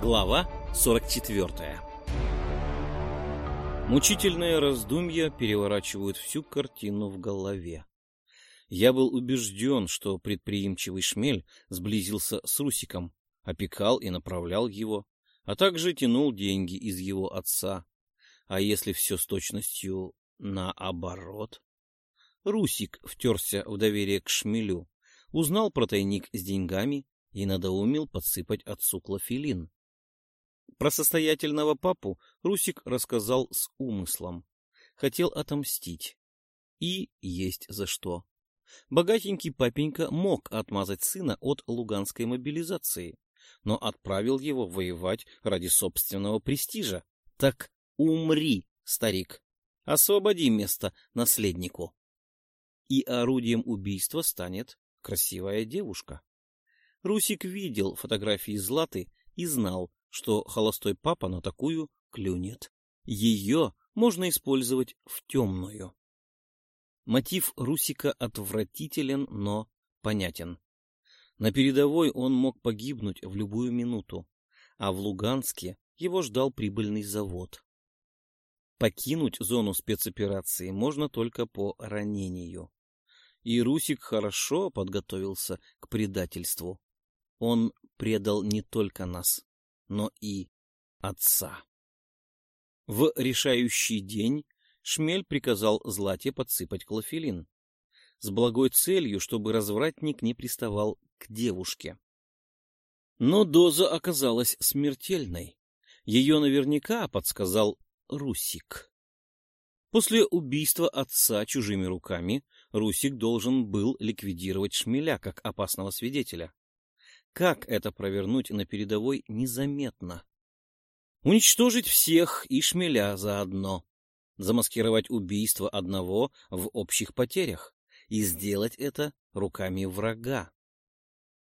Глава 44 Мучительные раздумья переворачивают всю картину в голове. Я был убежден, что предприимчивый шмель сблизился с Русиком, опекал и направлял его, а также тянул деньги из его отца. А если все с точностью наоборот? Русик втерся в доверие к шмелю, узнал про тайник с деньгами и надоумил подсыпать отцу клофелин. Про состоятельного папу Русик рассказал с умыслом. Хотел отомстить. И есть за что. Богатенький папенька мог отмазать сына от луганской мобилизации, но отправил его воевать ради собственного престижа. Так умри, старик. Освободи место наследнику. И орудием убийства станет красивая девушка. Русик видел фотографии Златы и знал, что холостой папа на такую клюнет. Ее можно использовать в темную. Мотив Русика отвратителен, но понятен. На передовой он мог погибнуть в любую минуту, а в Луганске его ждал прибыльный завод. Покинуть зону спецоперации можно только по ранению. И Русик хорошо подготовился к предательству. Он предал не только нас, но и отца. В решающий день Шмель приказал Злате подсыпать клофелин с благой целью, чтобы развратник не приставал к девушке. Но доза оказалась смертельной. Ее наверняка подсказал Русик. После убийства отца чужими руками Русик должен был ликвидировать Шмеля как опасного свидетеля. Как это провернуть на передовой незаметно? Уничтожить всех и шмеля заодно. Замаскировать убийство одного в общих потерях. И сделать это руками врага.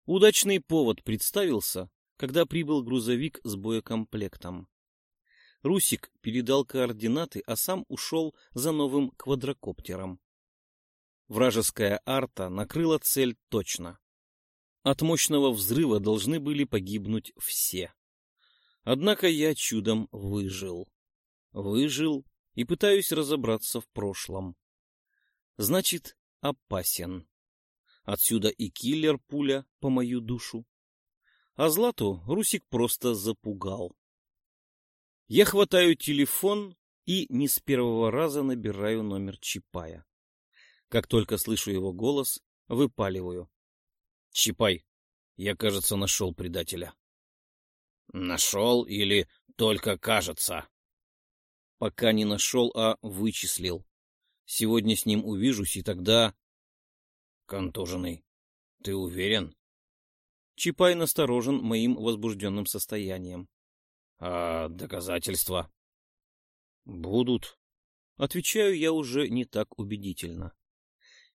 Удачный повод представился, когда прибыл грузовик с боекомплектом. Русик передал координаты, а сам ушел за новым квадрокоптером. Вражеская арта накрыла цель точно. От мощного взрыва должны были погибнуть все. Однако я чудом выжил. Выжил и пытаюсь разобраться в прошлом. Значит, опасен. Отсюда и киллер-пуля по мою душу. А Злату Русик просто запугал. Я хватаю телефон и не с первого раза набираю номер Чапая. Как только слышу его голос, выпаливаю. Чапай, я, кажется, нашел предателя. Нашел или только кажется? Пока не нашел, а вычислил. Сегодня с ним увижусь, и тогда... Контуженный, ты уверен? Чапай насторожен моим возбужденным состоянием. А доказательства? Будут. Отвечаю я уже не так убедительно.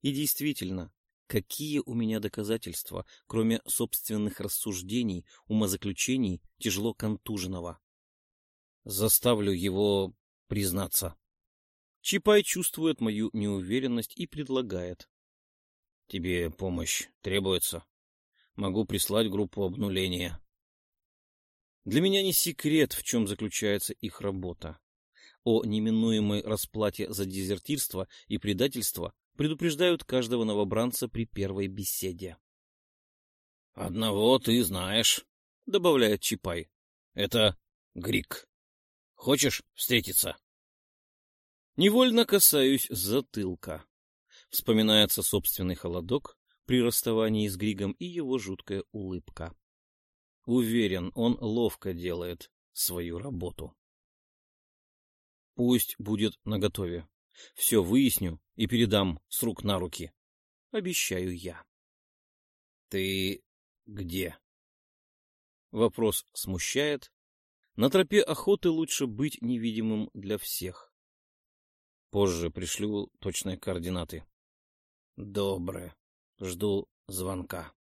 И действительно, Какие у меня доказательства, кроме собственных рассуждений, умозаключений тяжело контуженного? Заставлю его признаться. Чапай чувствует мою неуверенность и предлагает. Тебе помощь требуется? Могу прислать группу обнуления. Для меня не секрет, в чем заключается их работа. О неминуемой расплате за дезертирство и предательство предупреждают каждого новобранца при первой беседе. — Одного ты знаешь, — добавляет Чапай. — Это Грик. Хочешь встретиться? Невольно касаюсь затылка. Вспоминается собственный холодок при расставании с Григом и его жуткая улыбка. Уверен, он ловко делает свою работу. Пусть будет наготове. Все выясню и передам с рук на руки. Обещаю я. Ты где? Вопрос смущает. На тропе охоты лучше быть невидимым для всех. Позже пришлю точные координаты. Доброе. Жду звонка.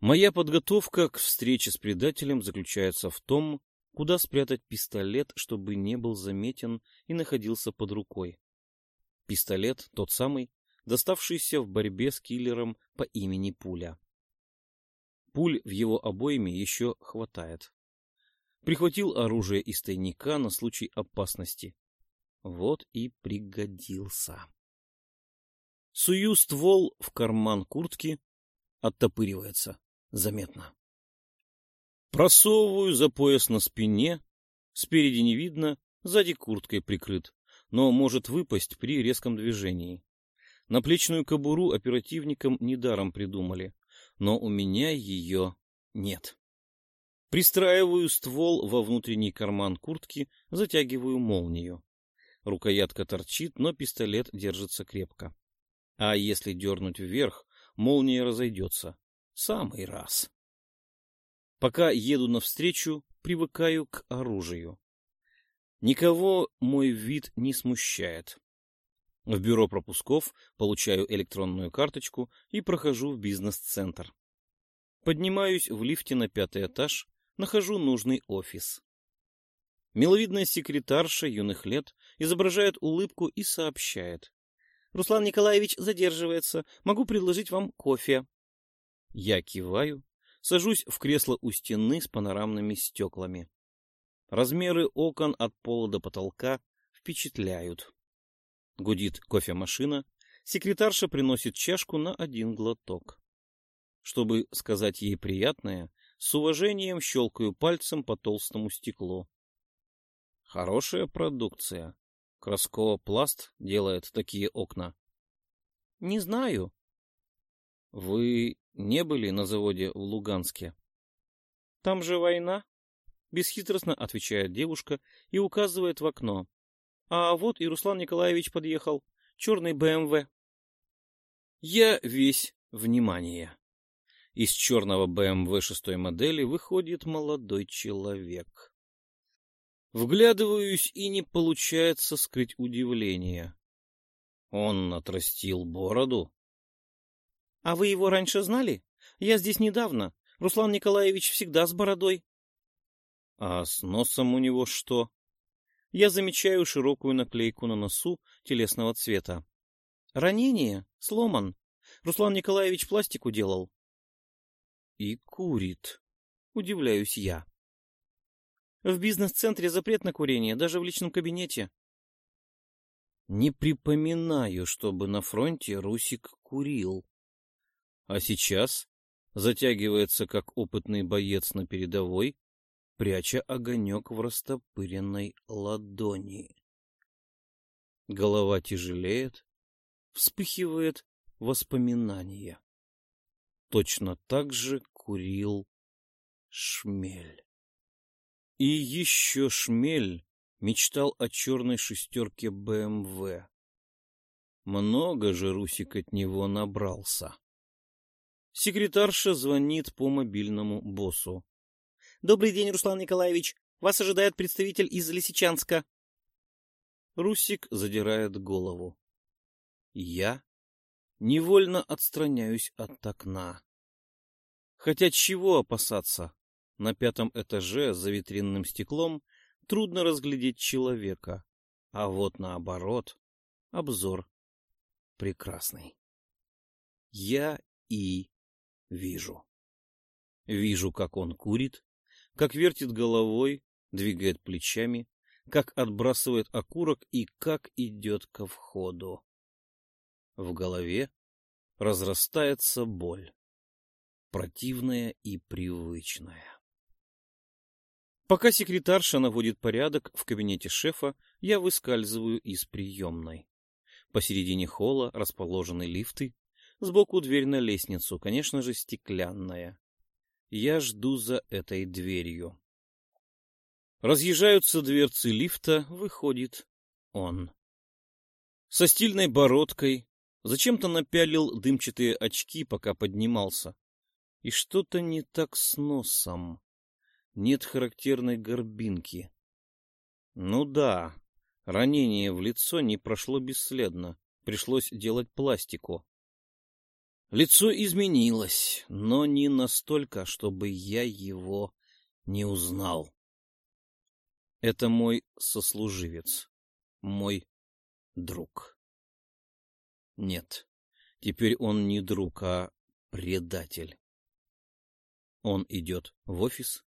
Моя подготовка к встрече с предателем заключается в том, куда спрятать пистолет, чтобы не был заметен и находился под рукой. Пистолет тот самый, доставшийся в борьбе с киллером по имени Пуля. Пуль в его обойме еще хватает. Прихватил оружие из тайника на случай опасности. Вот и пригодился. Сую ствол в карман куртки, оттопыривается заметно. Просовываю за пояс на спине, спереди не видно, сзади курткой прикрыт, но может выпасть при резком движении. Наплечную кобуру оперативникам недаром придумали, но у меня ее нет. Пристраиваю ствол во внутренний карман куртки, затягиваю молнию. Рукоятка торчит, но пистолет держится крепко. А если дернуть вверх, молния разойдется. Самый раз. Пока еду навстречу, привыкаю к оружию. Никого мой вид не смущает. В бюро пропусков получаю электронную карточку и прохожу в бизнес-центр. Поднимаюсь в лифте на пятый этаж, нахожу нужный офис. Миловидная секретарша юных лет изображает улыбку и сообщает. «Руслан Николаевич задерживается. Могу предложить вам кофе». Я киваю, сажусь в кресло у стены с панорамными стеклами. Размеры окон от пола до потолка впечатляют. Гудит кофемашина, секретарша приносит чашку на один глоток. Чтобы сказать ей приятное, с уважением щелкаю пальцем по толстому стеклу. Хорошая продукция. Красково пласт делает такие окна. Не знаю. Вы не были на заводе в Луганске? Там же война. Бесхитростно отвечает девушка и указывает в окно. А вот и Руслан Николаевич подъехал. Черный БМВ. Я весь внимание. Из черного БМВ шестой модели выходит молодой человек. Вглядываюсь, и не получается скрыть удивление. Он отрастил бороду. — А вы его раньше знали? Я здесь недавно. Руслан Николаевич всегда с бородой. — А с носом у него что? Я замечаю широкую наклейку на носу телесного цвета. — Ранение. Сломан. Руслан Николаевич пластику делал. — И курит. Удивляюсь я. В бизнес-центре запрет на курение, даже в личном кабинете. Не припоминаю, чтобы на фронте Русик курил. А сейчас затягивается, как опытный боец на передовой, пряча огонек в растопыренной ладони. Голова тяжелеет, вспыхивает воспоминание. Точно так же курил шмель. И еще шмель мечтал о черной шестерке БМВ. Много же Русик от него набрался. Секретарша звонит по мобильному боссу. — Добрый день, Руслан Николаевич. Вас ожидает представитель из Лисичанска. Русик задирает голову. Я невольно отстраняюсь от окна. Хотя чего опасаться? На пятом этаже за витринным стеклом трудно разглядеть человека, а вот наоборот, обзор прекрасный. Я и вижу. Вижу, как он курит, как вертит головой, двигает плечами, как отбрасывает окурок и как идет ко входу. В голове разрастается боль, противная и привычная. Пока секретарша наводит порядок в кабинете шефа, я выскальзываю из приемной. Посередине холла расположены лифты, сбоку дверь на лестницу, конечно же, стеклянная. Я жду за этой дверью. Разъезжаются дверцы лифта, выходит он. Со стильной бородкой, зачем-то напялил дымчатые очки, пока поднимался. И что-то не так с носом нет характерной горбинки. Ну да, ранение в лицо не прошло бесследно, пришлось делать пластику. Лицо изменилось, но не настолько, чтобы я его не узнал. Это мой сослуживец, мой друг. Нет, теперь он не друг, а предатель. Он идет в офис.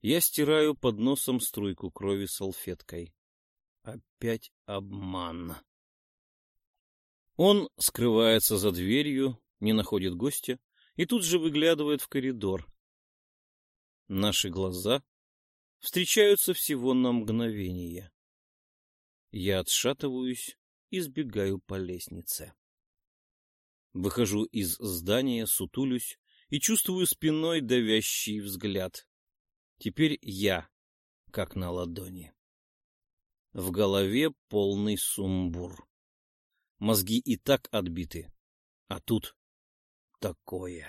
Я стираю под носом струйку крови салфеткой. Опять обман. Он скрывается за дверью, не находит гостя и тут же выглядывает в коридор. Наши глаза встречаются всего на мгновение. Я отшатываюсь и сбегаю по лестнице. Выхожу из здания, сутулюсь и чувствую спиной давящий взгляд. Теперь я, как на ладони. В голове полный сумбур. Мозги и так отбиты, а тут такое.